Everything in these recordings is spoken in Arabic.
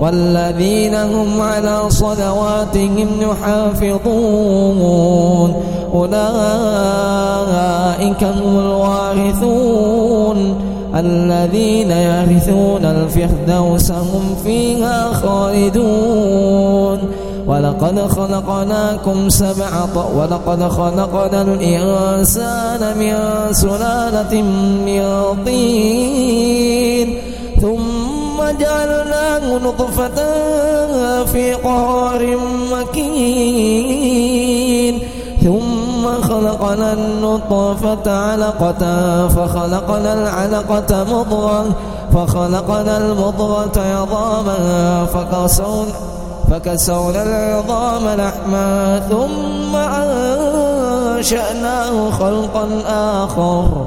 والذين هم على صلواتهم يحافظون. أولئك هم الوارثون. الذين يرثون الفردوس هم فيها خالدون. ولقد خلقناكم سبع ولقد خلقنا الإنسان من سلالة من طين. ثم جعلناه نطفة في قرار مكين. ثم خلقنا النطفة علقة فخلقنا العلقة مضغة فخلقنا المضغة عظاما فكسونا فكسونا العظام لحما. ثم أنشأناه خلقا آخر.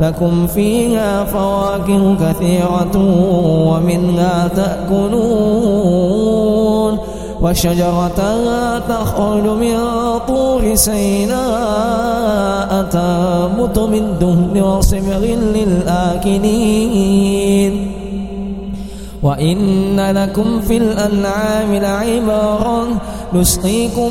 لكم فيها فواكه كثيرة ومنها تأكلون وشجرة تخرج من طور سيناء تنبت من دهن وصبغ للآكلين وإن لكم في الأنعام لعبرا نسقيكم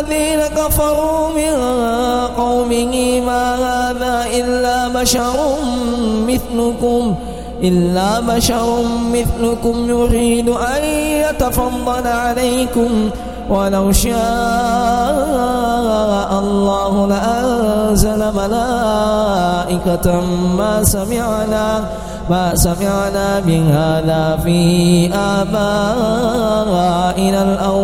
الذين كفروا من قومه ما هذا إلا بشر مثلكم إلا بشر مثلكم يريد أن يتفضل عليكم ولو شاء الله لأنزل ملائكة ما سمعنا ما سمعنا بهذا في آبائنا الأولين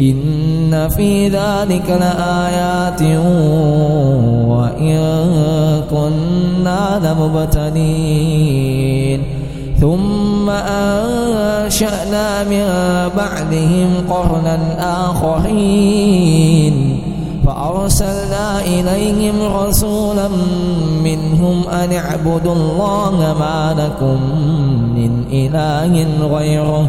إن في ذلك لآيات وإن كنا لمبتلين. ثم أنشأنا من بعدهم قرنا آخرين. فأرسلنا إليهم رسولا منهم أن اعبدوا الله ما لكم من إله غيره.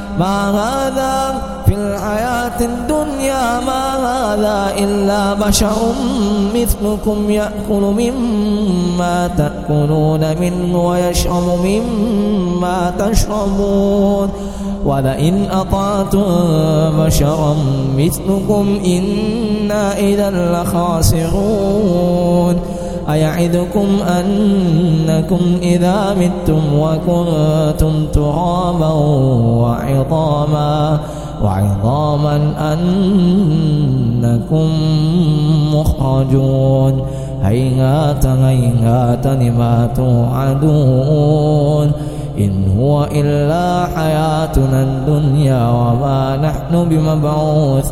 ما هذا في الحياة الدنيا؟ ما هذا إلا بشر مثلكم يأكل مما تأكلون منه ويشرب مما تشربون. ولئن أطعتم بشرا مثلكم إنا إذا لخاسرون. أيعدكم أنكم إذا متم وكنتم ترابا وعظاما وعظاما أنكم مخرجون. هيهات هيهات لما توعدون. إن هو إلا حياتنا الدنيا وما نحن بمبعوثين.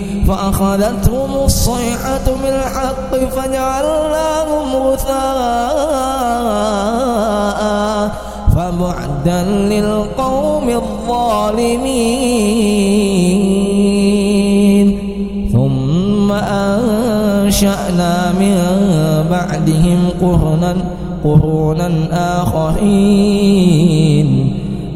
فأخذتهم الصيحة بالحق فجعلناهم غثاء فبعدا للقوم الظالمين. ثم أنشأنا من بعدهم قرنا قرونا آخرين.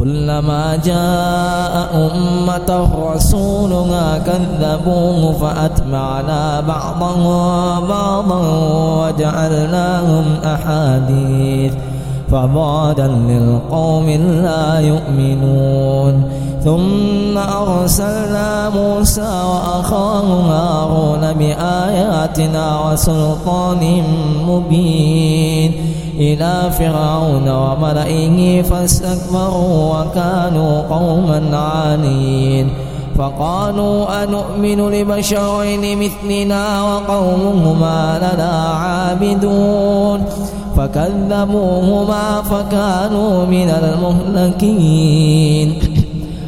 كلما جاء أمة رسولها كذبوه فأتبعنا بعضهم بعضا وجعلناهم أحاديث فبعدا للقوم لا يؤمنون. ثم أرسلنا موسى وأخاه هارون بآياتنا وسلطان مبين. إلى فرعون وملئه فاستكبروا وكانوا قوما عالين. فقالوا أنؤمن لبشرين مثلنا وقومهما لنا عابدون. فكذبوهما فكانوا من المهلكين.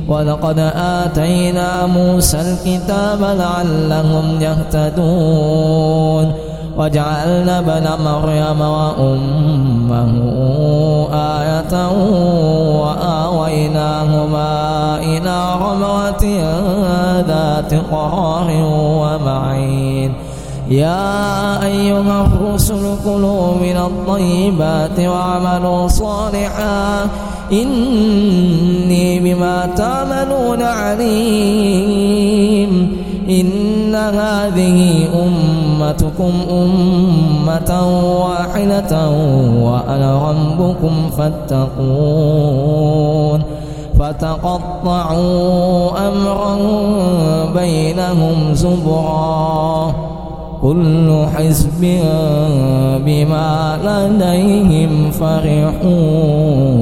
ولقد آتينا موسى الكتاب لعلهم يهتدون. وجعلنا ابن مريم وأمه آية وآويناهما إلى رموة ذات قرار ومعين. يا أيها الرسل كلوا من الطيبات واعملوا صالحا. إني بما تعملون عليم. إن هذه أمتكم أمة واحدة وأنا ربكم فاتقون فتقطعوا أمرا بينهم زبرا كل حزب بما لديهم فرحون